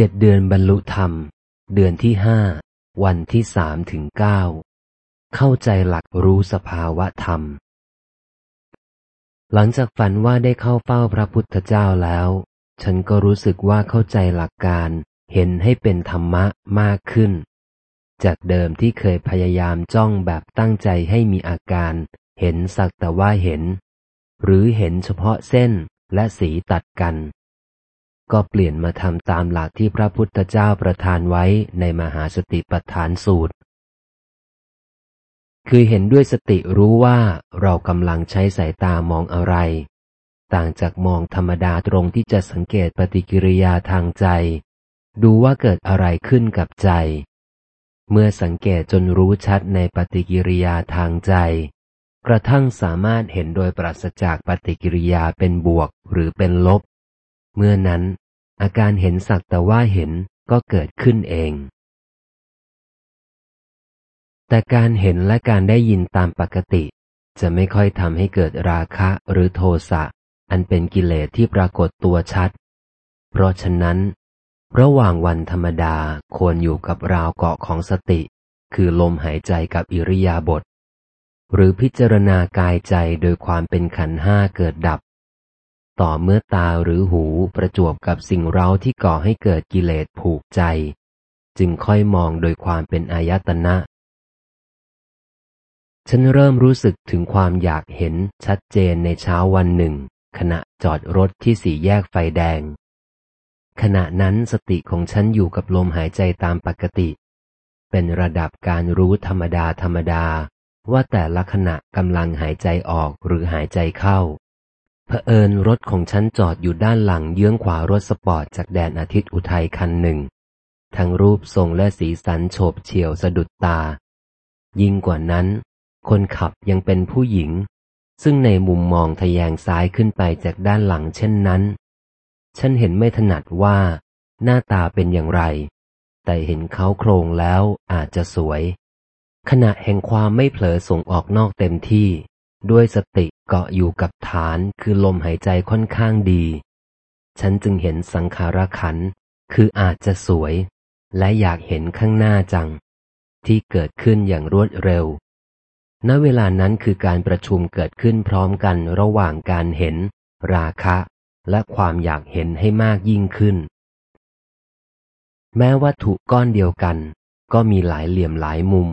เจ็ดเดือนบรรลุธรรม เดือนที่ห้าวันที่สามถึงเก้าเข้าใจหลักรู้สภาวะธรรม หลังจากฝันว่าได้เข้าเฝ้าพระพุทธเจ้าแล้ว ฉันก็รู้สึกว่าเข้าใจหลักการเห็นให้เป็นธรรมะมากขึ้น จากเดิมที่เคยพยายามจ้องแบบตั้งใจให้มีอาการ เห็นสักแต่ว่าเห็น หรือเห็นเฉพาะเส้นและสีตัดกัน ก็เปลี่ยนมาทำตามหลักที่พระพุทธเจ้าประทานไว้ในมหาสติปัฏฐานสูตร คือเห็นด้วยสติรู้ว่าเรากำลังใช้สายตามองอะไร ต่างจากมองธรรมดาตรงที่จะสังเกตปฏิกิริยาทางใจ ดูว่าเกิดอะไรขึ้นกับใจ เมื่อสังเกตจนรู้ชัดในปฏิกิริยาทางใจ กระทั่งสามารถเห็นโดยปราศจากปฏิกิริยาเป็นบวกหรือเป็นลบ เมื่อนั้น อาการเห็นสักแต่ว่าเห็นก็เกิดขึ้นเอง แต่การเห็นและการได้ยินตามปกติ จะไม่ค่อยทำให้เกิดราคะหรือโทสะ อันเป็นกิเลสที่ปรากฏตัวชัด เพราะฉะนั้น ระหว่างวันธรรมดาควรอยู่กับราวเกาะของสติ คือลมหายใจกับอิริยาบถหรือพิจารณากายใจโดยความเป็นขันห้าเกิดดับ ต่อเมื่อตาหรือหูประจวบกับสิ่งเร้าที่ก่อให้เกิดกิเลสผูกใจ จึงค่อยมองโดยความเป็นอายตนะ ฉันเริ่มรู้สึกถึงความอยากเห็นชัดเจนในเช้าวันหนึ่ง ขณะจอดรถที่สี่แยกไฟแดง ขณะนั้นสติของฉันอยู่กับลมหายใจตามปกติ เป็นระดับการรู้ธรรมดาธรรมดาว่าแต่ละขณะกำลังหายใจออกหรือหายใจเข้า เผอิญรถของฉันจอดอยู่ด้านหลังเยื้องขวารถสปอร์ตจากแดนอาทิตย์อุทัยคันหนึ่ง ทั้งรูปทรงและสีสันโฉบเฉี่ยวสะดุดตา ยิ่งกว่านั้น คนขับยังเป็นผู้หญิง ซึ่งในมุมมองทะแยงซ้ายขึ้นไปจากด้านหลังเช่นนั้น ฉันเห็นไม่ถนัดว่า หน้าตาเป็นอย่างไร แต่เห็นเขาโครงแล้วอาจจะสวย ขณะแห่งความไม่เผลอส่งออกนอกเต็มที่ ด้วยสติเกาะอยู่กับฐานคือลมหายใจค่อนข้างดี ฉันจึงเห็นสังขารขัน คืออาจจะสวย และอยากเห็นข้างหน้าจัง ที่เกิดขึ้นอย่างรวดเร็ว ณ เวลานั้นคือการประชุมเกิดขึ้นพร้อมกันระหว่างการเห็น ราคะ และความอยากเห็นให้มากยิ่งขึ้น แม้วัตถุก้อนเดียวกัน ก็มีหลายเหลี่ยมหลายมุม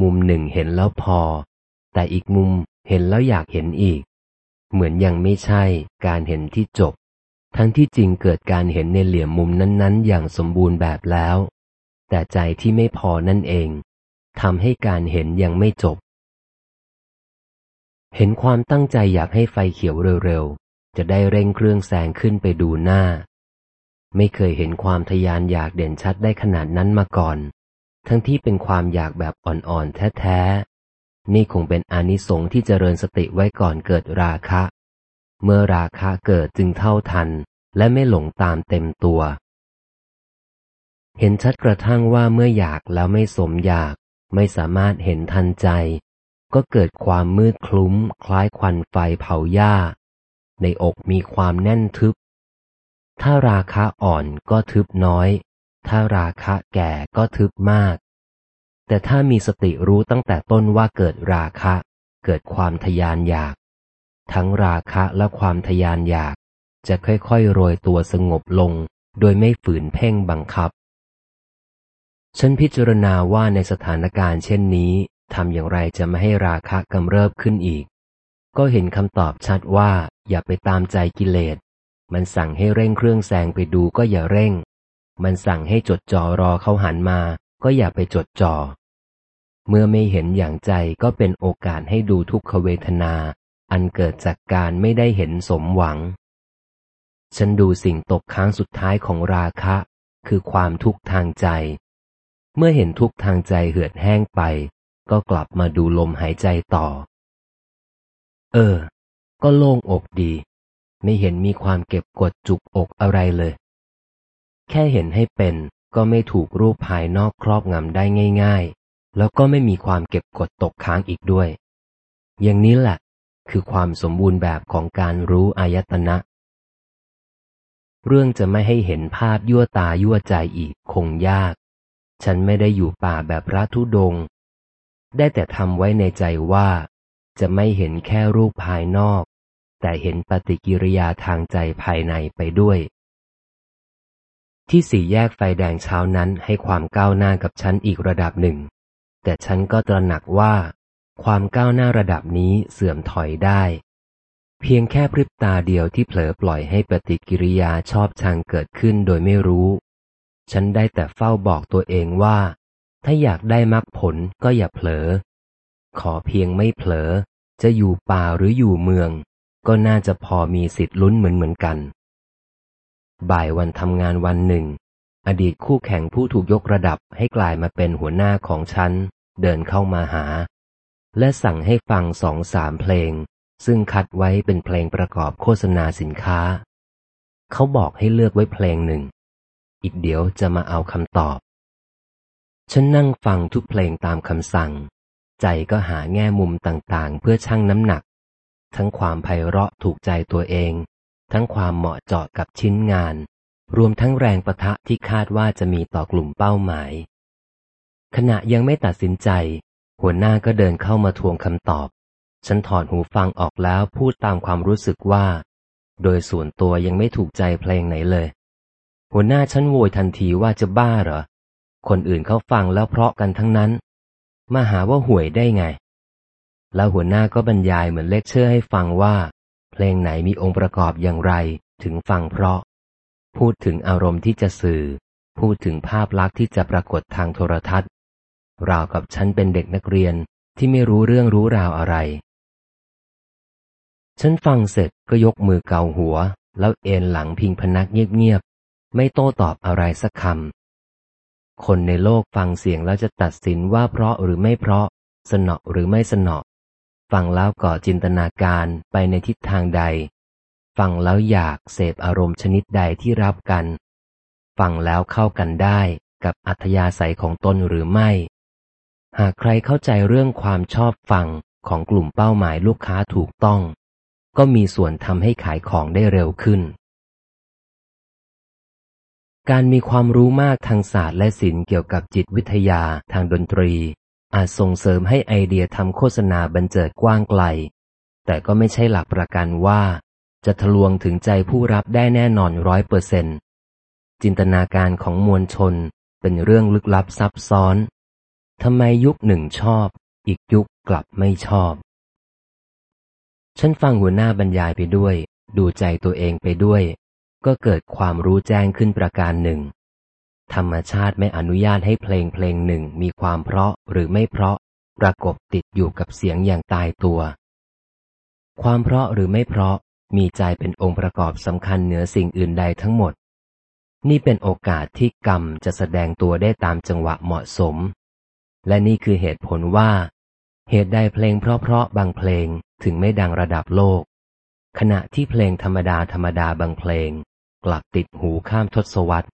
มุมหนึ่งเห็นแล้วพอ แต่อีกมุม เห็นแล้วอยากเห็นอีก เหมือนยังไม่ใช่การเห็นที่จบ ทั้งที่จริงเกิดการเห็นในเหลี่ยมมุมนั้น ๆ อย่างสมบูรณ์แบบแล้ว แต่ใจที่ไม่พอนั่นเองทำให้การเห็นยังไม่จบ เห็นความตั้งใจอยากให้ไฟเขียวเร็วๆ จะได้เร่งเครื่องแซงขึ้นไปดูหน้า ไม่เคยเห็นความทยานอยากเด่นชัดได้ขนาดนั้นมาก่อน ทั้งที่เป็นความอยากแบบอ่อนๆ แท้ๆ นี่คงเป็นอนิสงส์ที่เจริญสติไว้ก่อนเกิดราคะ เมื่อราคะเกิดจึงเท่าทัน และไม่หลงตามเต็มตัว เห็นชัดกระทั่งว่าเมื่ออยากแล้วไม่สมอยาก ไม่สามารถเห็นทันใจ ก็เกิดความมืดคลุ้ม คล้ายควันไฟเผาหญ้า ในอกมีความแน่นทึบ ถ้าราคะอ่อนก็ทึบน้อย ถ้าราคะแก่ก็ทึบมาก แต่ถ้ามีสติรู้ตั้งแต่ต้นว่าเกิดราคะ เกิดความทยานอยาก ทั้งราคะและความทยานอยาก จะค่อยๆโรยตัวสงบลง โดยไม่ฝืนเพ่งบังคับ ฉันพิจารณาว่าในสถานการณ์เช่นนี้ทำอย่างไรจะไม่ให้ราคะกำเริบขึ้นอีก ก็เห็นคำตอบชัดว่าอย่าไปตามใจกิเลส มันสั่งให้เร่งเครื่องแซงไปดูก็อย่าเร่ง มันสั่งให้จดจ่อรอเขาหันมา ก็อย่าไปจดจ่อ เมื่อไม่เห็นอย่างใจก็เป็นโอกาสให้ดูทุกขเวทนา อันเกิดจากการไม่ได้เห็นสมหวัง ฉันดูสิ่งตกค้างสุดท้ายของราคะ คือความทุกข์ทางใจ เมื่อเห็นทุกข์ทางใจเหือดแห้งไป ก็กลับมาดูลมหายใจต่อ เออ ก็โล่งอกดี ไม่เห็นมีความเก็บกดจุกอกอะไรเลย แค่เห็นให้เป็น ก็ไม่ถูกรูปภายนอกครอบงำได้ง่าย ๆ แล้วก็ไม่มีความเก็บกดตกค้างอีกด้วย อย่างนี้แหละ คือความสมบูรณ์แบบของการรู้อายตนะ เรื่องจะไม่ให้เห็นภาพยั่วตายั่วใจอีกคงยาก ฉันไม่ได้อยู่ป่าแบบพระธุดง ได้แต่ทำไว้ในใจว่า จะไม่เห็นแค่รูปภายนอก แต่เห็นปฏิกิริยาทางใจภายในไปด้วย ที่สี่แยกไฟแดงเช้านั้นให้ความก้าวหน้ากับฉันอีกระดับหนึ่ง แต่ฉันก็ตระหนักว่า ความก้าวหน้าระดับนี้เสื่อมถอยได้ เพียงแค่พริบตาเดียวที่เผลอปล่อยให้ปฏิกิริยาชอบชังเกิดขึ้นโดยไม่รู้ ฉันได้แต่เฝ้าบอกตัวเองว่า ถ้าอยากได้มรรคผลก็อย่าเผลอ ขอเพียงไม่เผลอ จะอยู่ป่าหรืออยู่เมือง ก็น่าจะพอมีสิทธิ์ลุ้นเหมือนเหมือนกัน บ่ายวันทำงานวันหนึ่ง อดีตคู่แข่งผู้ถูกยกระดับให้กลายมาเป็นหัวหน้าของฉัน เดินเข้ามาหา และสั่งให้ฟังสองสามเพลง ซึ่งคัดไว้เป็นเพลงประกอบโฆษณาสินค้า เขาบอกให้เลือกไว้เพลงหนึ่ง อีกเดี๋ยวจะมาเอาคำตอบ ฉันนั่งฟังทุกเพลงตามคำสั่ง ใจก็หาแง่มุมต่างๆ เพื่อชั่งน้ำหนัก ทั้งความไพเราะถูกใจตัวเอง ทั้งความเหมาะเจาะกับชิ้นงาน รวมทั้งแรงประทะที่คาดว่าจะมีต่อกลุ่มเป้าหมาย ขณะยังไม่ตัดสินใจ หัวหน้าก็เดินเข้ามาทวงคำตอบ ฉันถอดหูฟังออกแล้วพูดตามความรู้สึกว่า โดยส่วนตัวยังไม่ถูกใจเพลงไหนเลย หัวหน้าฉันโวยทันทีว่าจะบ้าเหรอ คนอื่นเขาฟังแล้วเพราะกันทั้งนั้น มาหาว่าห่วยได้ไงแล้วหัวหน้าก็บรรยายเหมือนเลคเชอร์ให้ฟังว่า เพลงไหนมีองค์ประกอบอย่างไรถึงฟังเพราะ พูดถึงอารมณ์ที่จะสื่อ พูดถึงภาพลักษณ์ที่จะปรากฏทางโทรทัศน์ ราวกับฉันเป็นเด็กนักเรียนที่ไม่รู้เรื่องรู้ราวอะไร ฉันฟังเสร็จก็ยกมือเกาหัว แล้วเอนหลังพิงพนักเงียบๆ ไม่โต้ตอบอะไรสักคำ คนในโลกฟังเสียงแล้วจะตัดสินว่าเพราะหรือไม่เพราะ สนอหรือไม่สนอ ฟังแล้วก่อจินตนาการไปในทิศทางใด ฟังแล้วอยากเสพอารมณ์ชนิดใดที่รับกัน ฟังแล้วเข้ากันได้กับอัธยาศัยของตนหรือไม่ หากใครเข้าใจเรื่องความชอบฟังของกลุ่มเป้าหมายลูกค้าถูกต้อง ก็มีส่วนทำให้ขายของได้เร็วขึ้น การมีความรู้มากทางศาสตร์และศิลป์เกี่ยวกับจิตวิทยาทางดนตรี อาจส่งเสริมให้ไอเดียทำโฆษณาบันเจิดกว้างไกล แต่ก็ไม่ใช่หลักประกันว่า จะทะลวงถึงใจผู้รับได้แน่นอนร้อยเปอร์เซนจินตนาการของมวลชนเป็นเรื่องลึกลับซับซ้อนทำไมยุคหนึ่งชอบ อีกยุคกลับไม่ชอบ ฉันฟังหัวหน้าบรรยายไปด้วย ดูใจตัวเองไปด้วย ก็เกิดความรู้แจ้งขึ้นประการหนึ่ง ธรรมชาติไม่อนุญาตให้เพลงเพลงหนึ่งมีความเพราะหรือไม่เพราะ ประกบติดอยู่กับเสียงอย่างตายตัว ความเพราะหรือไม่เพราะมีใจเป็นองค์ประกอบสำคัญเหนือสิ่งอื่นใดทั้งหมด นี่เป็นโอกาสที่กรรมจะแสดงตัวได้ตามจังหวะเหมาะสม และนี่คือเหตุผลว่า เหตุใดเพลงเพราะๆบางเพลงถึงไม่ดังระดับโลก ขณะที่เพลงธรรมดาธรรมดาบางเพลง กลับติดหูข้ามทศวรรษ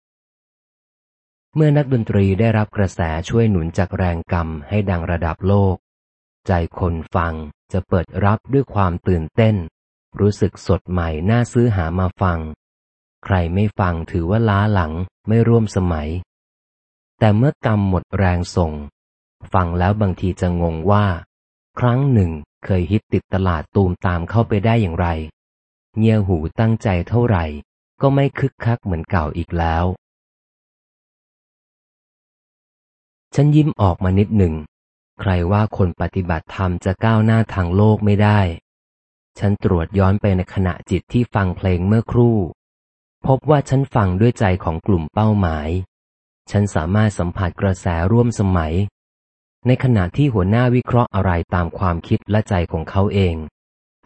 เมื่อนักดนตรีได้รับกระแสช่วยหนุนจากแรงกรรมให้ดังระดับโลก ใจคนฟังจะเปิดรับด้วยความตื่นเต้น รู้สึกสดใหม่น่าซื้อหามาฟัง ใครไม่ฟังถือว่าล้าหลังไม่ร่วมสมัย แต่เมื่อกรรมหมดแรงส่ง ฟังแล้วบางทีจะงงว่า ครั้งหนึ่งเคยฮิตติดตลาดตูมตามเข้าไปได้อย่างไร เงียหูตั้งใจเท่าไหร่ ก็ไม่คึกคักเหมือนเก่าอีกแล้ว ฉันยิ้มออกมานิดหนึ่ง ใครว่าคนปฏิบัติธรรมจะก้าวหน้าทางโลกไม่ได้ ฉันตรวจย้อนไปในขณะจิตที่ฟังเพลงเมื่อครู่ พบว่าฉันฟังด้วยใจของกลุ่มเป้าหมาย ฉันสามารถสัมผัสกระแสร่วมสมัย ในขณะที่หัวหน้าวิเคราะห์อะไรตามความคิดและใจของเขาเอง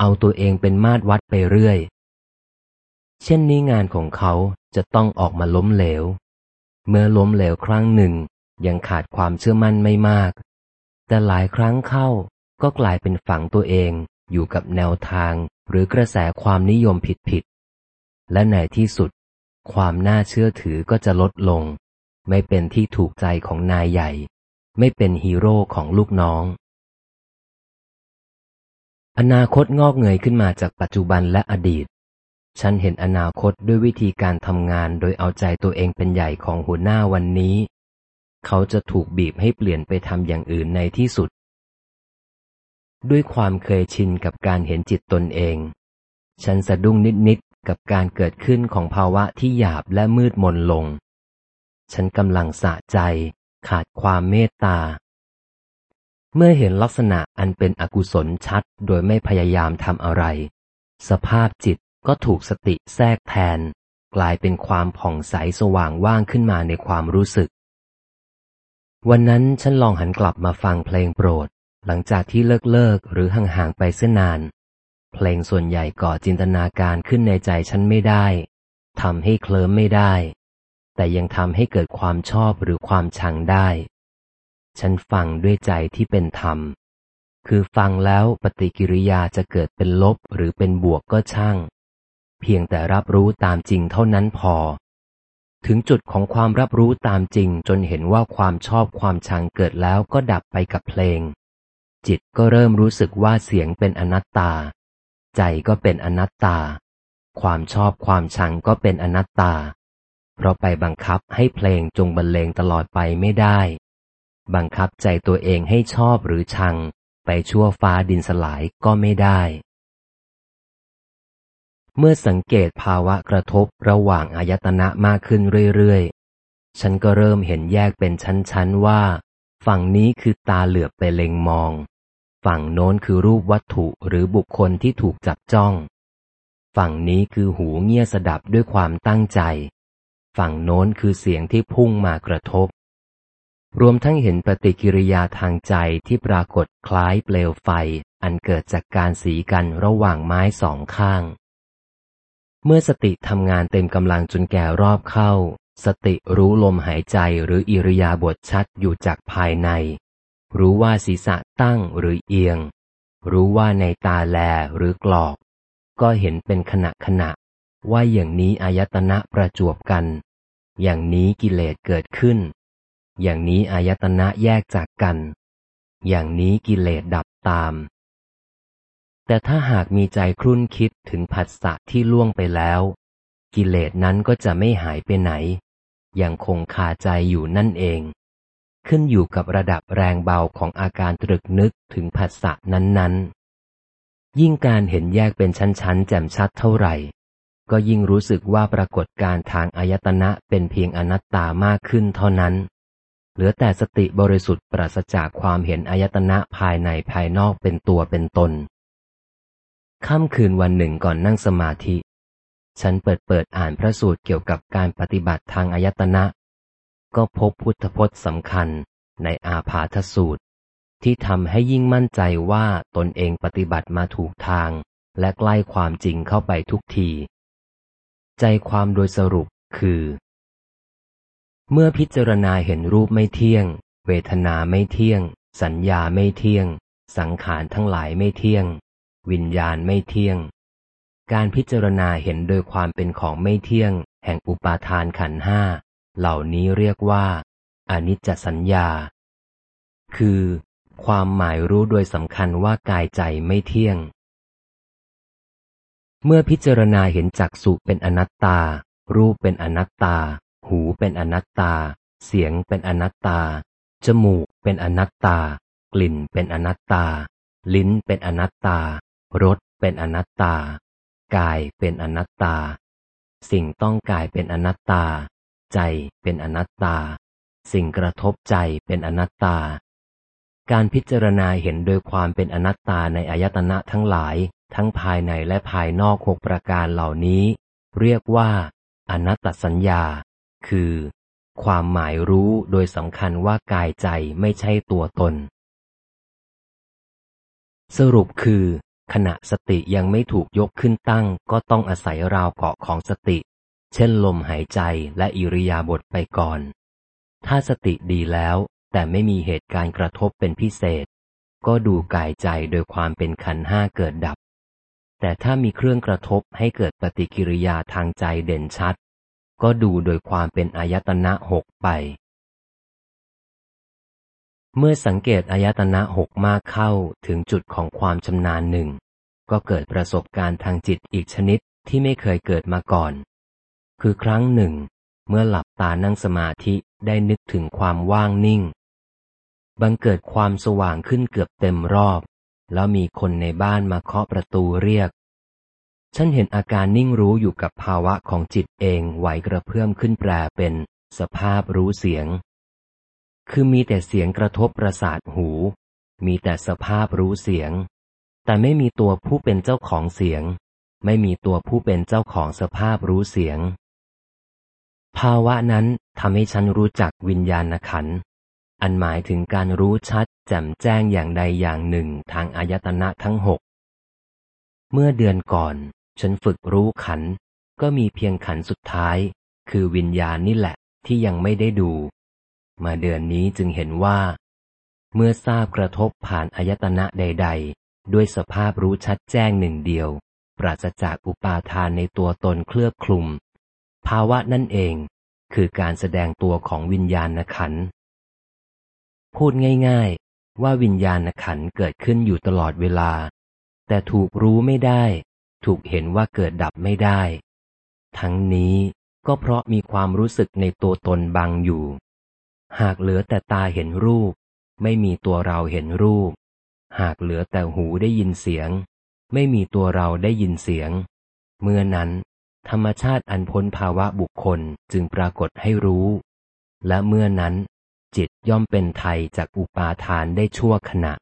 เอาตัวเองเป็นมาตรวัดไปเรื่อย เช่นนี้งานของเขาจะต้องออกมาล้มเหลว เมื่อล้มเหลวครั้งหนึ่ง ยังขาดความเชื่อมั่นไม่มาก แต่หลายครั้งเข้าก็กลายเป็นฝังตัวเองอยู่กับแนวทางหรือกระแสความนิยมผิดๆ และในที่สุด ความน่าเชื่อถือก็จะลดลง ไม่เป็นที่ถูกใจของนายใหญ่ ไม่เป็นฮีโร่ของลูกน้อง อนาคตงอกเงยขึ้นมาจากปัจจุบันและอดีต ฉันเห็นอนาคตด้วยวิธีการทำงานโดยเอาใจตัวเองเป็นใหญ่ของหัวหน้าวันนี้ เขาจะถูกบีบให้เปลี่ยนไปทำอย่างอื่นในที่สุด ด้วยความเคยชินกับการเห็นจิตตนเอง ฉันสะดุ้งนิดๆกับการเกิดขึ้นของภาวะที่หยาบและมืดมนลง ฉันกำลังสะใจ ขาดความเมตตา เมื่อเห็นลักษณะอันเป็นอกุศลชัดโดยไม่พยายามทำอะไร สภาพจิตก็ถูกสติแทรกแทน กลายเป็นความผ่องใสสว่างว่างขึ้นมาในความรู้สึก วันนั้นฉันลองหันกลับมาฟังเพลงโปรด หลังจากที่เลิกเลิกหรือห่างๆไปเส้นนาน เพลงส่วนใหญ่ก่อจินตนาการขึ้นในใจฉันไม่ได้ทำให้เคลิ้มไม่ได้ แต่ยังทำให้เกิดความชอบหรือความชังได้ ฉันฟังด้วยใจที่เป็นธรรม คือฟังแล้วปฏิกิริยาจะเกิดเป็นลบหรือเป็นบวกก็ช่าง เพียงแต่รับรู้ตามจริงเท่านั้นพอ ถึงจุดของความรับรู้ตามจริงจนเห็นว่าความชอบความชังเกิดแล้วก็ดับไปกับเพลง จิตก็เริ่มรู้สึกว่าเสียงเป็นอนัตตา ใจก็เป็นอนัตตา ความชอบความชังก็เป็นอนัตตา เพราะไปบังคับให้เพลงจงบรรเลงตลอดไปไม่ได้ บังคับใจตัวเองให้ชอบหรือชัง ไปชั่วฟ้าดินสลายก็ไม่ได้ เมื่อสังเกตภาวะกระทบระหว่างอายตนะมากขึ้นเรื่อยๆ ฉันก็เริ่มเห็นแยกเป็นชั้นๆว่า ฝั่งนี้คือตาเหลือบไปเล็งมอง ฝั่งโน้นคือรูปวัตถุหรือบุคคลที่ถูกจับจ้อง ฝั่งนี้คือหูเงี่ยสดับด้วยความตั้งใจ ฝั่งโน้นคือเสียงที่พุ่งมากระทบ รวมทั้งเห็นปฏิกิริยาทางใจที่ปรากฏคล้ายเปลวไฟ อันเกิดจากการสีกันระหว่างไม้สองข้าง เมื่อสติทำงานเต็มกำลังจนแก่รอบเข้า สติรู้ลมหายใจหรืออิริยาบถชัดอยู่จากภายใน รู้ว่าศีรษะตั้งหรือเอียง รู้ว่าในตาแลหรือกรอก ก็เห็นเป็นขณะขณะ ว่าอย่างนี้อายตนะประจวบกัน อย่างนี้กิเลสเกิดขึ้น อย่างนี้อายตนะแยกจากกัน อย่างนี้กิเลสดับตาม แต่ถ้าหากมีใจครุ่นคิดถึงผัสสะที่ล่วงไปแล้ว กิเลสนั้นก็จะไม่หายไปไหน ยังคงคาใจอยู่นั่นเอง ขึ้นอยู่กับระดับแรงเบาของอาการตรึกนึกถึงผัสสะนั้น ๆ ยิ่งการเห็นแยกเป็นชั้นๆ แจ่มชัดเท่าไหร่ ก็ยิ่งรู้สึกว่าปรากฏการทางอายตนะเป็นเพียงอนัตตามากขึ้นเท่านั้นเหลือแต่สติบริสุทธิ์ปราศจากความเห็นอายตนะภายในภายนอกเป็นตัวเป็นตน ค่ำคืนวันหนึ่งก่อนนั่งสมาธิ ฉันเปิดเปิดอ่านพระสูตรเกี่ยวกับการปฏิบัติทางอายตนะ ก็พบพุทธพจน์สำคัญในอาพาธสูตร ที่ทำให้ยิ่งมั่นใจว่าตนเองปฏิบัติมาถูกทาง และใกล้ความจริงเข้าไปทุกที ใจความโดยสรุปคือ เมื่อพิจารณาเห็นรูปไม่เที่ยง เวทนาไม่เที่ยง สัญญาไม่เที่ยง สังขารทั้งหลายไม่เที่ยง วิญญาณไม่เที่ยง การพิจารณาเห็นโดยความเป็นของไม่เที่ยง แห่งอุปาทานขันห้า เหล่านี้เรียกว่าอนิจจสัญญา คือ ความหมายรู้โดยสำคัญว่ากายใจไม่เที่ยง เมื่อพิจารณาเห็นจักสุเป็นอนัตตา รูปเป็นอนัตตา หูเป็นอนัตตา เสียงเป็นอนัตตา จมูกเป็นอนัตตา กลิ่นเป็นอนัตตา ลิ้นเป็นอนัตตา รสเป็นอนัตตา กายเป็นอนัตตา สิ่งต้องกายเป็นอนัตตา ใจเป็นอนัตตา สิ่งกระทบใจเป็นอนัตตา การพิจารณาเห็นโดยความเป็นอนัตตาในอายตนะทั้งหลาย ทั้งภายในและภายนอกหกประการเหล่านี้ เรียกว่า อนัตตสัญญา คือ ความหมายรู้โดยสำคัญว่ากายใจไม่ใช่ตัวตนสรุปคือ ขณะสติยังไม่ถูกยกขึ้นตั้ง ก็ต้องอาศัยราวเกาะของสติ เช่นลมหายใจและอิริยาบถไปก่อน ถ้าสติดีแล้ว แต่ไม่มีเหตุการณ์กระทบเป็นพิเศษ ก็ดูกายใจโดยความเป็นขันห้าเกิดดับ แต่ถ้ามีเครื่องกระทบให้เกิดปฏิกิริยาทางใจเด่นชัด ก็ดูโดยความเป็นอายตนะหกไป เมื่อสังเกตอายตนะหกมากเข้าถึงจุดของความชำนาญหนึ่ง ก็เกิดประสบการณ์ทางจิตอีกชนิดที่ไม่เคยเกิดมาก่อน คือครั้งหนึ่ง เมื่อหลับตานั่งสมาธิได้นึกถึงความว่างนิ่ง บังเกิดความสว่างขึ้นเกือบเต็มรอบ แล้วมีคนในบ้านมาเคาะประตูเรียก ฉันเห็นอาการนิ่งรู้อยู่กับภาวะของจิตเองไหวกระเพื่อมขึ้นแปลเป็น สภาพรู้เสียง คือมีแต่เสียงกระทบประสาทหู มีแต่สภาพรู้เสียง แต่ไม่มีตัวผู้เป็นเจ้าของเสียง ไม่มีตัวผู้เป็นเจ้าของสภาพรู้เสียง ภาวะนั้นทำให้ฉันรู้จักวิญญาณขัน อันหมายถึงการรู้ชัดแจ่มแจ้งอย่างใดอย่างหนึ่งทางอายตนะทั้งหก เมื่อเดือนก่อน ฉันฝึกรู้ขัน ก็มีเพียงขันสุดท้าย คือวิญญาณนี่แหละที่ยังไม่ได้ดู มาเดือนนี้จึงเห็นว่า เมื่อทราบกระทบผ่านอายตนะใด ๆ ด้วยสภาพรู้ชัดแจ้งหนึ่งเดียว ปราศจากอุปาทานในตัวตนเคลือบคลุม ภาวะนั่นเอง คือการแสดงตัวของวิญญาณขัน พูดง่ายๆ ว่าวิญญาณขันเกิดขึ้นอยู่ตลอดเวลา แต่ถูกรู้ไม่ได้ ถูกเห็นว่าเกิดดับไม่ได้ ทั้งนี้ก็เพราะมีความรู้สึกในตัวตนบังอยู่ หากเหลือแต่ตาเห็นรูป ไม่มีตัวเราเห็นรูป หากเหลือแต่หูได้ยินเสียง ไม่มีตัวเราได้ยินเสียง เมื่อนั้น ธรรมชาติอันพ้นภาวะบุคคลจึงปรากฏให้รู้ และเมื่อนั้น จิตย่อมเป็นไทยจากอุปาทานได้ชั่วขณะ